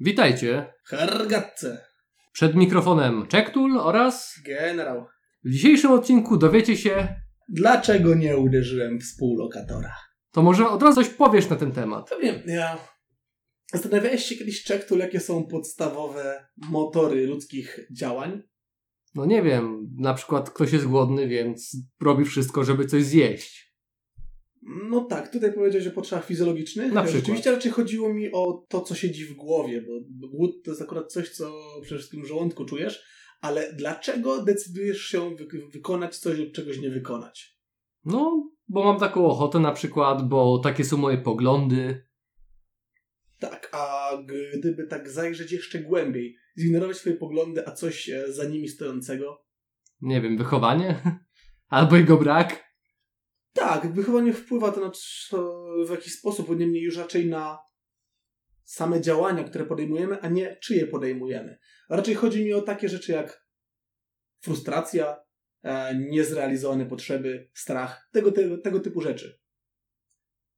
Witajcie. Hargatce. Przed mikrofonem Czektul oraz Generał. w dzisiejszym odcinku dowiecie się, Dlaczego nie uderzyłem współlokatora? to może od razu coś powiesz na ten temat. To wiem, ja... Zastanawiałeś się kiedyś, Czektul, jakie są podstawowe motory ludzkich działań? No nie wiem, na przykład ktoś jest głodny, więc robi wszystko, żeby coś zjeść. No tak, tutaj powiedziałeś o potrzebach fizjologicznych. Na przykład. Rzeczywiście raczej chodziło mi o to, co siedzi w głowie, bo głód to jest akurat coś, co przede wszystkim w żołądku czujesz, ale dlaczego decydujesz się wy wykonać coś lub czegoś nie wykonać? No, bo mam taką ochotę na przykład, bo takie są moje poglądy. Tak, a gdyby tak zajrzeć jeszcze głębiej, zignorować swoje poglądy, a coś e, za nimi stojącego? Nie wiem, wychowanie? Albo jego brak? Tak, wychowanie wpływa to na w jakiś sposób, niemniej już raczej na same działania, które podejmujemy, a nie czyje podejmujemy. Raczej chodzi mi o takie rzeczy jak frustracja, e, niezrealizowane potrzeby, strach, tego, tego, tego typu rzeczy.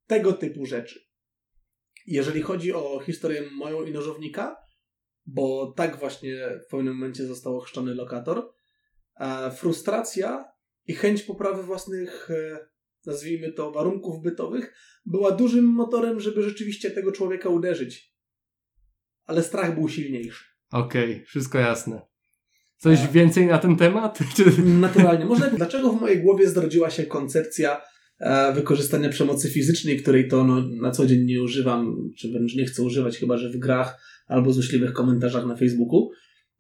Tego typu rzeczy. Jeżeli chodzi o historię moją i nożownika, bo tak właśnie w pewnym momencie został ochrzczony lokator, e, frustracja i chęć poprawy własnych, e, nazwijmy to, warunków bytowych była dużym motorem, żeby rzeczywiście tego człowieka uderzyć. Ale strach był silniejszy. Okej, wszystko jasne. Coś Tak. więcej na ten temat? Naturalnie. Może dlaczego w mojej głowie zrodziła się koncepcja e, wykorzystania przemocy fizycznej, której to no, na co dzień nie używam, czy wręcz nie chcę używać, chyba że w grach albo złośliwych komentarzach na Facebooku.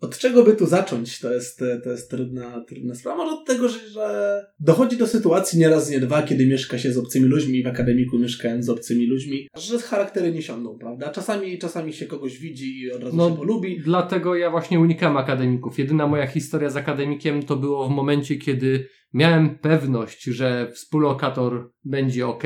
Od czego by tu zacząć? To jest, e, to jest trudna, trudna sprawa. Może od tego, że, że dochodzi do sytuacji nie raz, nie dwa, kiedy mieszka się z obcymi ludźmi, w akademiku mieszkałem z obcymi ludźmi, że charaktery nie siądą, prawda? Czasami, czasami się kogoś widzi i od razu No, się polubi. Dlatego ja właśnie unikam akademików. Jedyna moja historia z akademikiem to było w momencie, kiedy miałem pewność, że współlokator będzie ok.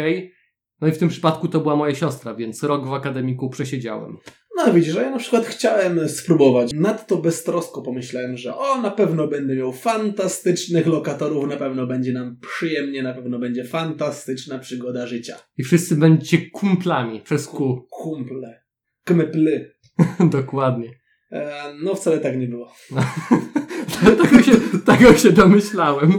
No i w tym przypadku to była moja siostra, więc rok w akademiku przesiedziałem. No widzisz, że ja na przykład chciałem spróbować. Nadto beztrosko pomyślałem, że o, na pewno będę miał fantastycznych lokatorów, na pewno będzie nam przyjemnie, na pewno będzie fantastyczna przygoda życia. I wszyscy będziecie kumplami przez ku. Kumple. Kmeply. Dokładnie. E, no wcale tak nie było. tego, się, tego się domyślałem.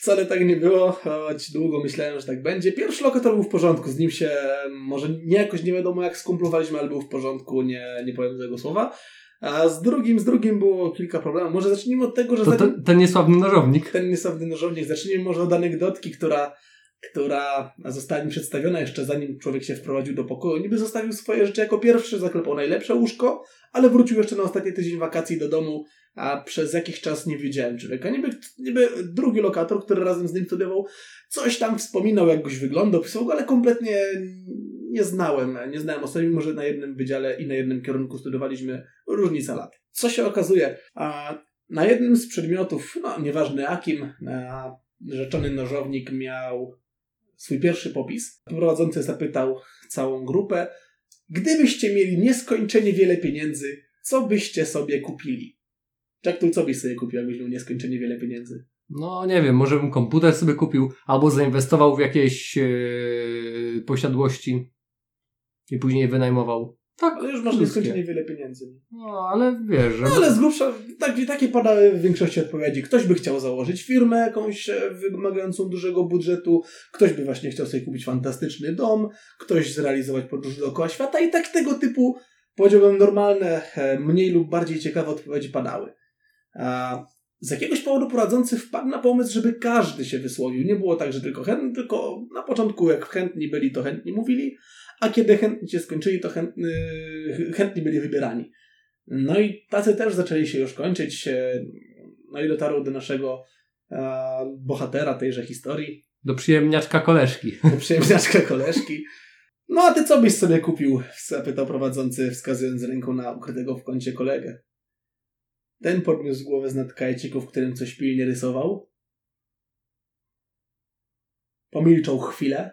Wcale tak nie było, choć długo myślałem, że tak będzie. Pierwszy lokator był w porządku, z nim się może nie jakoś nie wiadomo jak skumplowaliśmy, ale był w porządku, nie, nie powiem złego słowa. A z drugim, z drugim było kilka problemów. Może zacznijmy od tego, że To ten, ten niesławny nożownik. ten niesławny nożownik. Zacznijmy może od anegdotki, która, która została mi przedstawiona jeszcze zanim człowiek się wprowadził do pokoju. Niby zostawił swoje rzeczy jako pierwszy, zaklepał najlepsze łóżko, ale wrócił jeszcze na ostatni tydzień wakacji do domu, a przez jakiś czas nie widziałem człowieka. Niby, niby drugi lokator, który razem z nim studiował, coś tam wspominał, jak goś wyglądał, pisał go, ale kompletnie nie znałem. Nie znałem osoby, mimo że na jednym wydziale i na jednym kierunku studiowaliśmy różnica lat. Co się okazuje? A na jednym z przedmiotów, no nieważne jakim, rzeczony nożownik miał swój pierwszy popis. Prowadzący zapytał całą grupę, gdybyście mieli nieskończenie wiele pieniędzy, co byście sobie kupili? Jack, tu co byś sobie kupił, jakbyś miał nieskończenie wiele pieniędzy? No nie wiem, może bym komputer sobie kupił, albo zainwestował w jakieś yy, posiadłości i później wynajmował. Tak, Ale już masz nieskończenie wiele pieniędzy. No ale wiesz, że... No ale z grubsza tak, takie padały w większości odpowiedzi. Ktoś by chciał założyć firmę jakąś e, wymagającą dużego budżetu, ktoś by właśnie chciał sobie kupić fantastyczny dom, ktoś zrealizować podróż dookoła świata i tak tego typu, powiedziałbym, normalne, e, mniej lub bardziej ciekawe odpowiedzi padały. A z jakiegoś powodu prowadzący wpadł na pomysł, żeby każdy się wysłowił. Nie było tak, że tylko chętni, tylko na początku jak chętni byli, to chętni mówili, a kiedy chętni się skończyli, to chętni, chętni byli wybierani. No i tacy też zaczęli się już kończyć. e, No i dotarło do naszego e, bohatera tejże historii, Do przyjemniaczka koleżki. do przyjemniaczka koleżki. No a ty co byś sobie kupił? zapytał prowadzący, wskazując ręką na ukrytego w kącie kolegę. Ten podniósł głowę z nad kajeciku, w którym coś pilnie rysował. Pomilczał chwilę.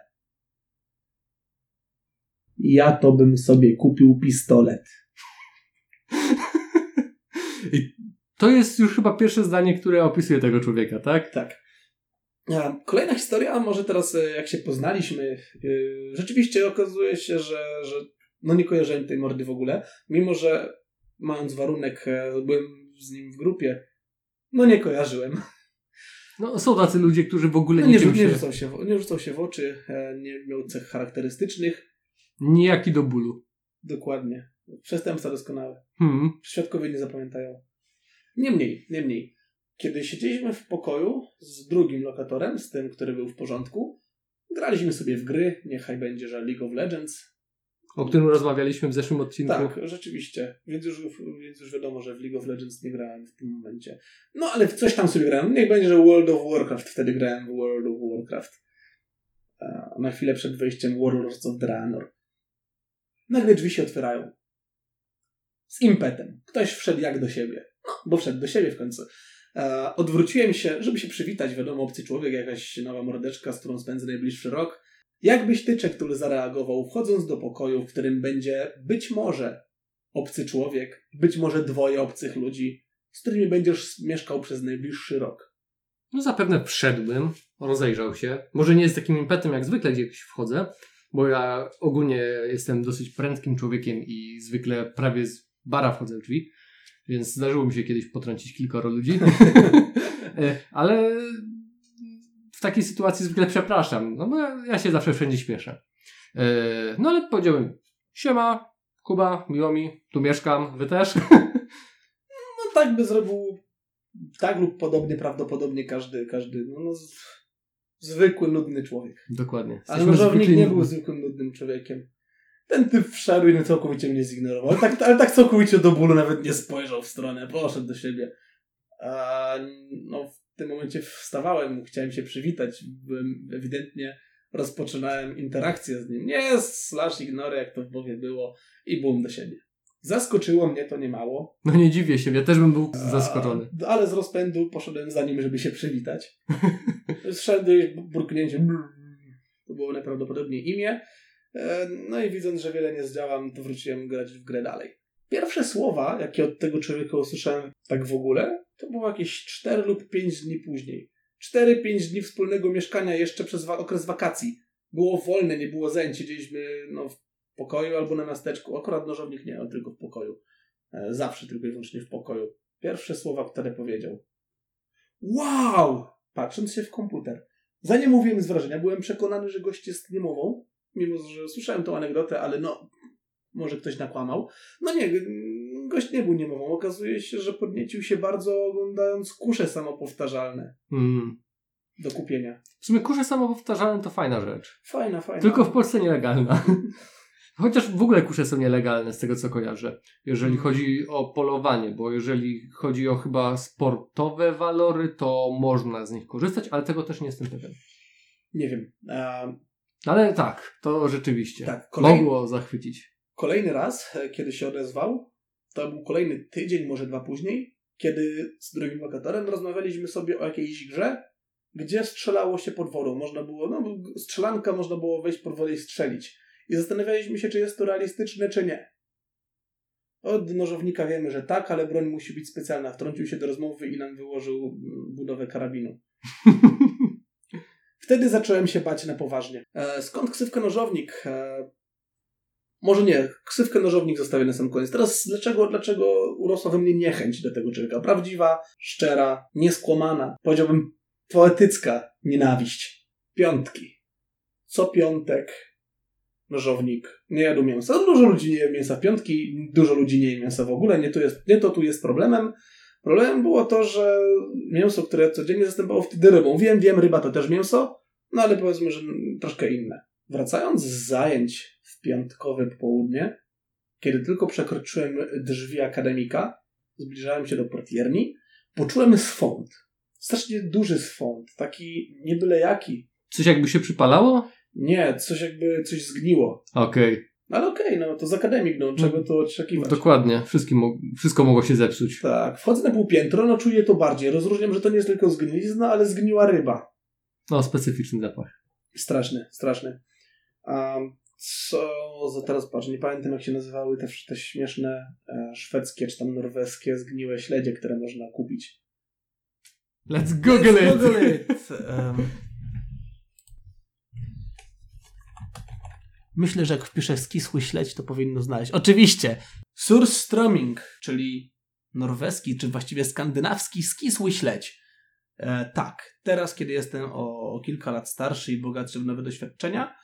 Ja to bym sobie kupił pistolet. I to jest już chyba pierwsze zdanie, które opisuje tego człowieka, tak? Tak. A, Kolejna historia, może teraz e, jak się poznaliśmy, e, rzeczywiście okazuje się, że, że No nie kojarzyłem tej mordy w ogóle, mimo że mając warunek, e, byłem z nim w grupie, no nie kojarzyłem. No, są tacy ludzie, którzy w ogóle No, nie, nie, się... rzucał się, w- nie rzucał się w oczy, e, nie miał cech charakterystycznych. Nijaki do bólu. Dokładnie. Przestępca doskonały. Hmm. Świadkowie nie zapamiętają. Niemniej, niemniej. Kiedy siedzieliśmy w pokoju z drugim lokatorem, z tym, który był w porządku, graliśmy sobie w gry, niechaj będzie, że League of Legends. O którym rozmawialiśmy w zeszłym odcinku. Tak, rzeczywiście. Więc już, więc już wiadomo, że w League of Legends nie grałem w tym momencie. No ale coś tam sobie grałem. Niech będzie, że World of Warcraft. Wtedy grałem w World of Warcraft. Na chwilę przed wejściem Warlords of Draenor. Nagle drzwi się otwierają. Z impetem. Ktoś wszedł jak do siebie. No, bo wszedł do siebie w końcu. Odwróciłem się, żeby się przywitać. Wiadomo, obcy człowiek, jakaś nowa mordeczka, z którą spędzę najbliższy rok. Jakbyś ty, który zareagował, wchodząc do pokoju, w którym będzie być może obcy człowiek, być może dwoje obcych ludzi, z którymi będziesz mieszkał przez najbliższy rok. No zapewne wszedłbym, rozejrzał się. Może nie z takim impetem jak zwykle gdzieś wchodzę, bo ja ogólnie jestem dosyć prędkim człowiekiem i zwykle prawie z bara wchodzę w drzwi, więc zdarzyło mi się kiedyś potrącić kilkoro ludzi. E, Ale takiej sytuacji zwykle przepraszam, no bo ja, ja się zawsze wszędzie śpieszę. E, No ale powiedziałem, siema, Kuba, miło mi, tu mieszkam, wy też? No tak by zrobił tak lub podobnie, prawdopodobnie każdy, każdy no, no, zwykły, nudny człowiek. Dokładnie. Ale nożownik nie był zwykłym, nudnym człowiekiem. Ten typ wszedł i no całkowicie mnie zignorował. Ale tak, ale tak całkowicie do bólu nawet nie spojrzał w stronę, poszedł do siebie. A, no, w tym momencie wstawałem, chciałem się przywitać. Byłem ewidentnie rozpoczynałem interakcję z nim. Nie, slash ignory, jak to w Bowie było. I bum do siebie. Zaskoczyło mnie to niemało. No nie dziwię się, ja też bym był zaskoczony. A, ale z rozpędu poszedłem za nim, żeby się przywitać. Zszedłeś burknięcie. To było najprawdopodobniej imię. E, No i widząc, że wiele nie zdziałam, to wróciłem grać w grę dalej. Pierwsze słowa, jakie od tego człowieka usłyszałem tak w ogóle, to było jakieś 4 lub 5 dni później. 4-5 dni wspólnego mieszkania jeszcze przez wa- okres wakacji. Było wolne, nie było zajęć. Siedzieliśmy no, w pokoju albo na miasteczku. Akurat nożownik nie, on tylko w pokoju. E, Zawsze tylko i wyłącznie w pokoju. Pierwsze słowa, które powiedział. Wow! Patrząc się w komputer. Zanim mówiłem z wrażenia, byłem przekonany, że gość jest niemową. Mimo, że słyszałem tą anegdotę, ale no, może ktoś nakłamał. No nie, gość nie był niemową. Okazuje się, że podniecił się bardzo oglądając kusze samopowtarzalne Mm. do kupienia. W sumie kurze samopowtarzalne to fajna rzecz. Fajna, fajna. Tylko w Polsce nielegalna. Chociaż w ogóle kusze są nielegalne z tego co kojarzę, jeżeli chodzi o polowanie, bo jeżeli chodzi o chyba sportowe walory, to można z nich korzystać, ale tego też nie jestem pewien. Nie wiem. A, Ale tak, to rzeczywiście tak, kolej, mogło zachwycić. kolejny raz, e, kiedy się odezwał, to był kolejny tydzień, może dwa później, kiedy z drugim lokatorem rozmawialiśmy sobie o jakiejś grze, gdzie strzelało się pod wodą. Można było, no, strzelanka można było wejść pod wodę i strzelić. I zastanawialiśmy się, czy jest to realistyczne, czy nie. Od nożownika wiemy, że tak, ale broń musi być specjalna. Wtrącił się do rozmowy i nam wyłożył mm, budowę karabinu. Wtedy zacząłem się bać na poważnie. E, skąd ksywka nożownik? E, może nie, ksywkę nożownik zostawię na sam koniec. Teraz dlaczego, dlaczego urosła we mnie niechęć do tego człowieka? Prawdziwa, szczera, nieskłamana, powiedziałbym poetycka nienawiść. Piątki. Co piątek nożownik nie jadł mięsa. Dużo ludzi nie je mięsa w piątki, dużo ludzi nie je mięsa w ogóle. Nie to, jest, nie to tu jest problemem. Problemem było to, że mięso, które codziennie zastępowało wtedy rybą. Wiem, wiem, ryba to też mięso, no ale powiedzmy, że troszkę inne. Wracając z zajęć piątkowe południe, kiedy tylko przekroczyłem drzwi akademika, zbliżałem się do portierni, poczułem swąd. Strasznie duży swąd, taki nie byle jaki. Coś jakby się przypalało? Nie, coś jakby coś zgniło. Okej, Ale okej, no to z akademik, no czego tu oczekiwać? dokładnie. Wszystkim mo- wszystko mogło się zepsuć. Tak, wchodzę na półpiętro, no czuję to bardziej. Rozróżniam, że to nie jest tylko zgnilizna, ale zgniła ryba. No, specyficzny zapach. Straszny, straszny. A co za teraz patrz, nie pamiętam jak się nazywały te, te śmieszne e, szwedzkie czy tam norweskie zgniłe śledzie, które można kupić. Let's google Let's it! Google it. Em, Myślę, że jak wpiszę skisły śledź, to powinno znaleźć. Oczywiście! Surströmming, czyli norweski, czy właściwie skandynawski skisły śledź. E, tak, teraz kiedy jestem o, o kilka lat starszy i bogatszy w nowe doświadczenia,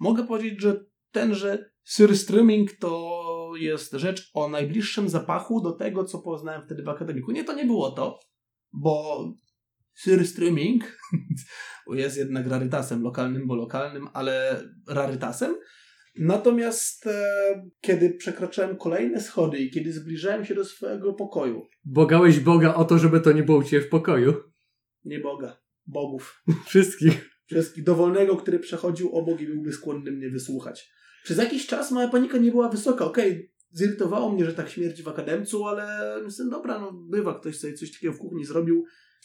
mogę powiedzieć, że tenże surströmming to jest rzecz o najbliższym zapachu do tego, co poznałem wtedy w akademiku. Nie, to nie było to, bo surströmming jest jednak rarytasem lokalnym, bo lokalnym, ale rarytasem. Natomiast e, kiedy przekraczałem kolejne schody i kiedy zbliżałem się do swojego pokoju, Bogałeś Boga o to, żeby to nie było u Ciebie w pokoju. nie Boga, bogów, Wszystkich. Wszystkich dowolnego, który przechodził obok i byłby skłonny mnie wysłuchać. Przez jakiś czas moja panika nie była wysoka. Okej, zirytowało mnie, że tak śmierdzi w akademcu, ale myślę, dobra, no bywa, ktoś sobie coś takiego w kuchni zrobił,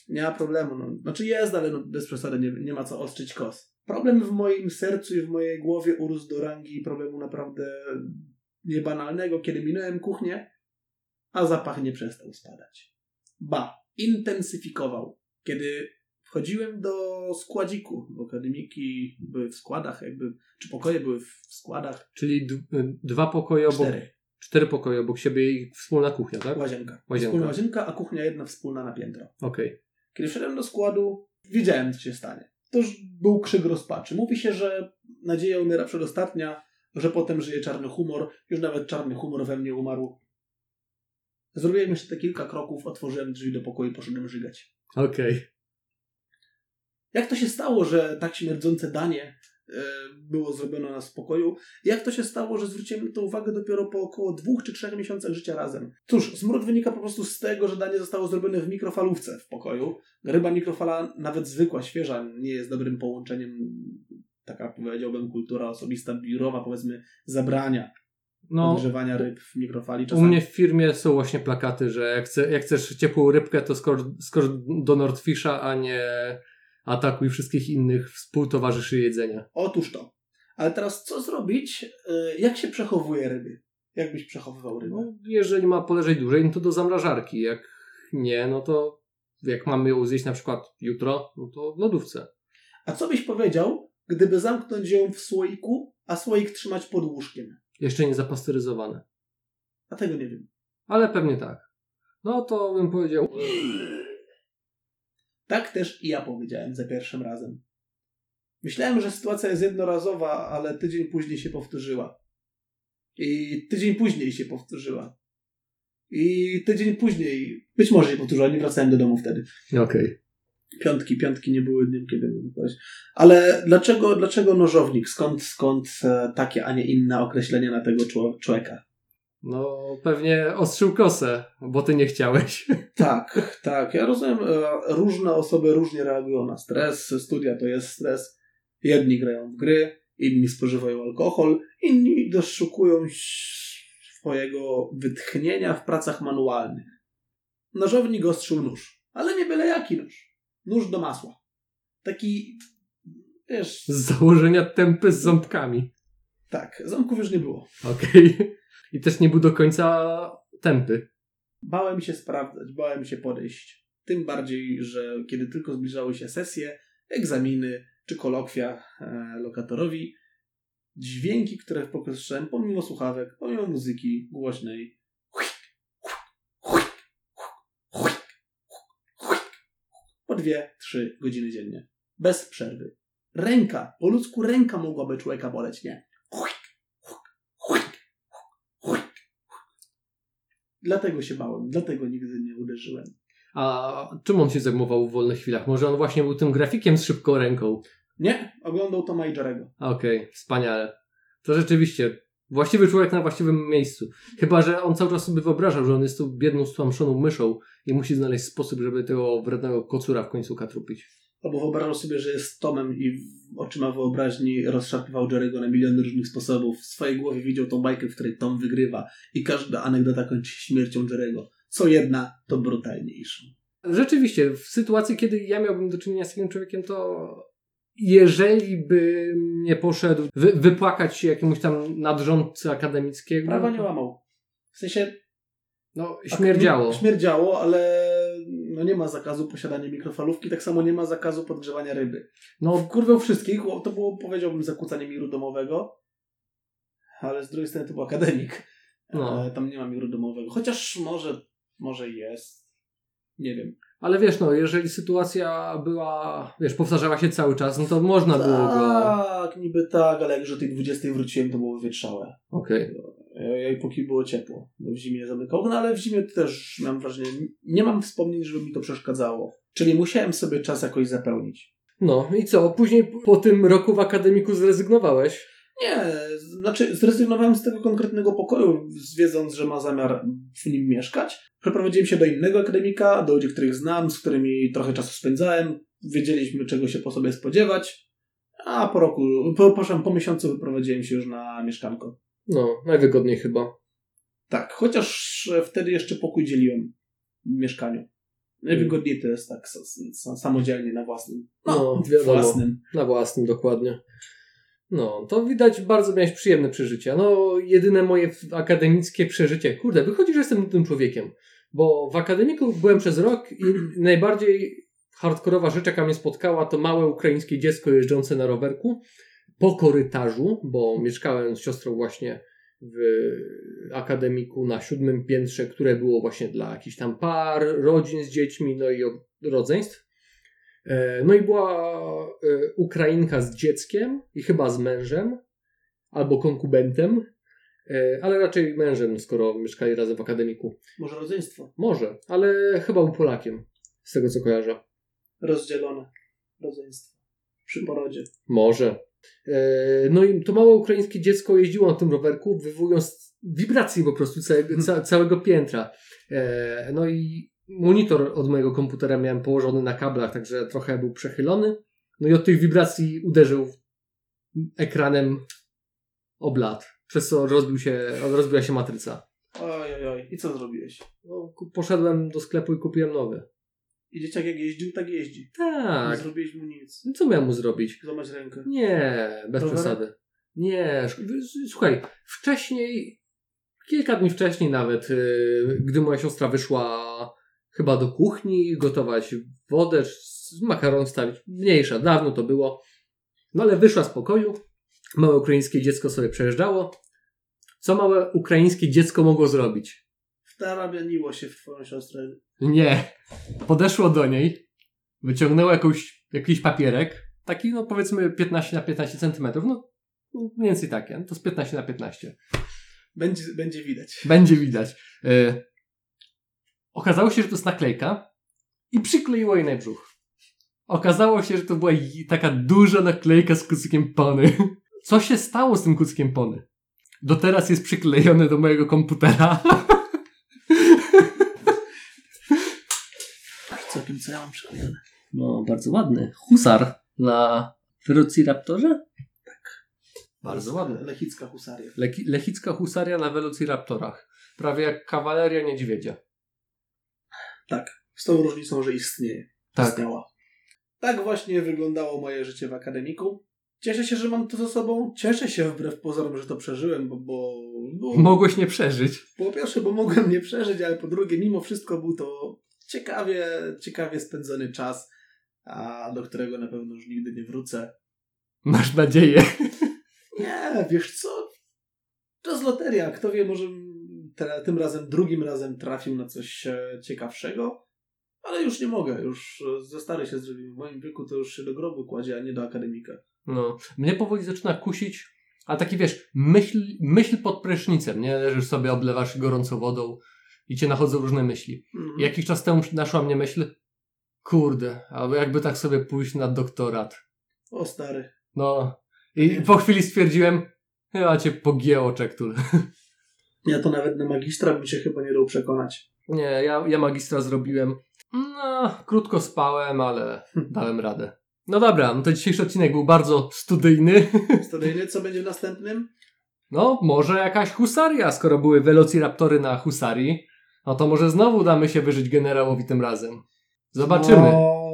nie ma problemu. No. Znaczy jest, ale no, bez przesady nie, nie ma co ostrzyć kos. Problem w moim sercu i w mojej głowie urósł do rangi problemu naprawdę niebanalnego, kiedy minąłem kuchnię, a zapach nie przestał spadać. Ba, intensyfikował. Kiedy wchodziłem do składziku, bo akademiki były w składach, jakby, czy pokoje były w składach, Czyli dwa pokoje obok. cztery. Cztery pokoje obok siebie i wspólna kuchnia, tak? Łazienka. Łazienka. Wspólna łazienka, a kuchnia jedna wspólna na piętro. Okej. Kiedy wszedłem do składu, wiedziałem, co się stanie. To już był krzyk rozpaczy. Mówi się, że nadzieja umiera przedostatnia, że potem żyje czarny humor. Już nawet czarny humor we mnie umarł. Zrobiłem jeszcze te kilka kroków, otworzyłem drzwi do pokoju i poszedłem żygać. Okej. Jak to się stało, że tak śmierdzące danie e, było zrobione na spokoju? Jak to się stało, że zwróciłem to uwagę dopiero po około dwóch czy trzech miesiącach życia razem? Cóż, smród wynika po prostu z tego, że danie zostało zrobione w mikrofalówce w pokoju. Ryba mikrofala, nawet zwykła, świeża, nie jest dobrym połączeniem. Taka powiedziałbym kultura osobista, biurowa, powiedzmy, zabrania No, odgrzewania ryb w mikrofali. u Czasami mnie w firmie są właśnie plakaty, że jak, chce, jak chcesz ciepłą rybkę, to skocz do Nordfisha, a nie atakuj wszystkich innych współtowarzyszy jedzenia. Otóż to. Ale teraz co zrobić? y, Jak się przechowuje ryby? Jak byś przechowywał rybę? No, jeżeli ma poleżeć dłużej, no to do zamrażarki. Jak nie, no to jak mamy ją zjeść na przykład jutro, no to w lodówce. A co byś powiedział, gdyby zamknąć ją w słoiku, a słoik trzymać pod łóżkiem? Jeszcze nie zapasteryzowane. A tego nie wiem. Ale pewnie tak. No to bym powiedział, Tak też i ja powiedziałem za pierwszym razem. Myślałem, że sytuacja jest jednorazowa, ale tydzień później się powtórzyła. I tydzień później się powtórzyła. I tydzień później, być może się powtórzyła, nie wracałem do domu wtedy. okej. Piątki, piątki nie były dniem, kiedy powiedzieć. Ale dlaczego, dlaczego nożownik? Skąd, skąd e, takie, a nie inne określenie na tego czło- człowieka? No pewnie ostrzył kosę, bo ty nie chciałeś. Tak, tak. Ja rozumiem, e, różne osoby różnie reagują na stres. Studia to jest stres. Jedni grają w gry, inni spożywają alkohol, inni doszukują swojego wytchnienia w pracach manualnych. Nożownik ostrzył nóż, ale nie byle jaki nóż. Nóż do masła. Taki, wiesz, Z założenia tępy z ząbkami. tak, zamków już nie było. Okej. I też nie był do końca tępy. Bałem się sprawdzać, bałem się podejść. Tym bardziej, że kiedy tylko zbliżały się sesje, egzaminy czy kolokwia e, lokatorowi, dźwięki, które słyszałem, pomimo słuchawek, pomimo muzyki głośnej, po dwie, trzy godziny dziennie. Bez przerwy. Ręka, po ludzku ręka mogłaby człowieka boleć, nie? Dlatego się bałem, dlatego nigdy nie uderzyłem. A czym on się zajmował w wolnych chwilach? Może on właśnie był tym grafikiem z szybką ręką? Nie, oglądał to Majorego. Okej, wspaniale. To rzeczywiście właściwy człowiek na właściwym miejscu. Chyba, że on cały czas sobie wyobrażał, że on jest tą biedną, stłamszoną myszą i musi znaleźć sposób, żeby tego wrednego kocura w końcu katrupić. Albo wyobrażał sobie, że jest Tomem i oczyma wyobraźni rozszarpywał Jerego na miliony różnych sposobów. W swojej głowie widział tą bajkę, w której Tom wygrywa i każda anegdota kończy się śmiercią Jerego. Co jedna, to brutalniejszą. Rzeczywiście, w sytuacji, kiedy ja miałbym do czynienia z takim człowiekiem, to jeżeli by nie poszedł wy, wypłakać się jakiemuś tam nadrządcy akademickiego, Prawa nie łamał. W sensie no śmierdziało. Śmierdziało, ale no nie ma zakazu posiadania mikrofalówki, tak samo nie ma zakazu podgrzewania ryby. No Kurwią wszystkich, to było powiedziałbym zakłócanie miru domowego. ale z drugiej strony to był akademik. No. E, Tam nie ma miru domowego. Chociaż może, może jest. Nie wiem. Ale wiesz, no, jeżeli sytuacja była, wiesz, powtarzała się cały czas, no to można było go... Tak, niby tak, ale jak już o tej 20 wróciłem, to było wywietrzałe. Okej. E, I póki było ciepło. Bo w zimie zamykał. No ale w zimie też mam wrażenie, nie mam wspomnień, żeby mi to przeszkadzało. Czyli musiałem sobie czas jakoś zapełnić. No i co? Później po tym roku w akademiku zrezygnowałeś? Nie, znaczy zrezygnowałem z tego konkretnego pokoju, wiedząc, że ma zamiar w nim mieszkać. Przeprowadziłem się do innego akademika, do ludzi, których znam, z którymi trochę czasu spędzałem. Wiedzieliśmy, czego się po sobie spodziewać. A po roku, po, po, po miesiącu wyprowadziłem się już na mieszkanko. No, najwygodniej chyba. Tak, chociaż wtedy jeszcze pokój dzieliłem w mieszkaniu. Najwygodniej to jest tak samodzielnie na własnym. No, wiadomo. własnym. Na własnym, dokładnie. No, to widać bardzo miałeś przyjemne przeżycia. No, jedyne moje akademickie przeżycie. Kurde, wychodzi, że jestem tym człowiekiem. Bo w akademiku byłem przez rok i najbardziej hardkorowa rzecz, jaka mnie spotkała, to małe ukraińskie dziecko jeżdżące na rowerku po korytarzu, bo mieszkałem z siostrą właśnie w akademiku na siódmym piętrze, które było właśnie dla jakichś tam par, rodzin z dziećmi, no i od- rodzeństw. E, No i była e, Ukrainka z dzieckiem i chyba z mężem, albo konkubentem, e, ale raczej mężem, skoro mieszkali razem w akademiku. Może rodzeństwo. Może, ale chyba był Polakiem, z tego co kojarzę. Rozdzielone. Rodzeństwo. Przy porodzie. Może. E, No i to małe ukraińskie dziecko jeździło na tym rowerku, wywołując wibracje po prostu całego, ca, całego piętra. E, No i monitor od mojego komputera miałem położony na kablach, także trochę był przechylony. No i od tych wibracji uderzył ekranem o blat, przez co rozbił się, rozbiła się matryca. Oj, oj, oj. I co zrobiłeś? No, poszedłem do sklepu i kupiłem nowy. I dzieciak jak jeździł, tak jeździ. Nie Tak. zrobiłeś mu nic. Co miałem mu zrobić? Złamać rękę. Nie, bez przesady. Nie, słuchaj, wcześniej, kilka dni wcześniej nawet, yy, gdy moja siostra wyszła chyba do kuchni, gotować wodę, makaron stawić, mniejsza, dawno to było, no ale wyszła z pokoju, małe ukraińskie dziecko sobie przejeżdżało. Co małe ukraińskie dziecko mogło zrobić? Wtarabianiło się w twoją siostrę. Nie. Podeszło do niej, wyciągnęło jakąś, jakiś papierek, taki no powiedzmy 15 na 15 centymetrów, no mniej więcej takie, no to z 15 na 15. Będzie, będzie widać. Będzie widać. E, okazało się, że to jest naklejka i przykleiło jej na brzuch. Okazało się, że to była taka duża naklejka z kucykiem pony. Co się stało z tym kucykiem pony? Do teraz jest przyklejony do mojego komputera. co ja mam przyklejone. No, bardzo ładny. Husar na Velociraptorze? Tak. Bardzo ładny. Lechicka husaria. Leki- Lechicka husaria na Velociraptorach. Prawie jak kawaleria niedźwiedzia. Tak. Z tą różnicą, że istnieje. Tak. Istniała. Tak właśnie wyglądało moje życie w akademiku. Cieszę się, że mam to za sobą. Cieszę się wbrew pozorom, że to przeżyłem, bo, bo, bo Mogłeś nie przeżyć. po pierwsze, bo mogłem nie przeżyć, ale po drugie, mimo wszystko był to ciekawie, ciekawie spędzony czas, a do którego na pewno już nigdy nie wrócę. Masz nadzieję. Nie, wiesz co? To jest loteria. Kto wie, może te, tym razem, drugim razem trafił na coś e, ciekawszego, ale już nie mogę. Już e, za stary się zrobił. W moim wieku to już się do grobu kładzie, a nie do akademika. No. Mnie powoli zaczyna kusić, a taki wiesz, myśl, myśl pod prysznicem, nie? Leżysz sobie, oblewasz gorącą wodą i cię nachodzą różne myśli. Mhm. Jakiś czas temu naszła mnie myśl, kurde, albo jakby tak sobie pójść na doktorat. O stary. No. I po chwili stwierdziłem, chyba cię pogięło czektul. Ja to nawet na magistra bym się chyba nie dał przekonać. Nie, ja, ja magistra zrobiłem. No, krótko spałem, ale dałem radę. No dobra, no to dzisiejszy odcinek był bardzo studyjny. Studyjny, co będzie w następnym? No, może jakaś husaria, skoro były velociraptory na husarii. No to może znowu damy się wyżyć generałowi tym razem. Zobaczymy. No,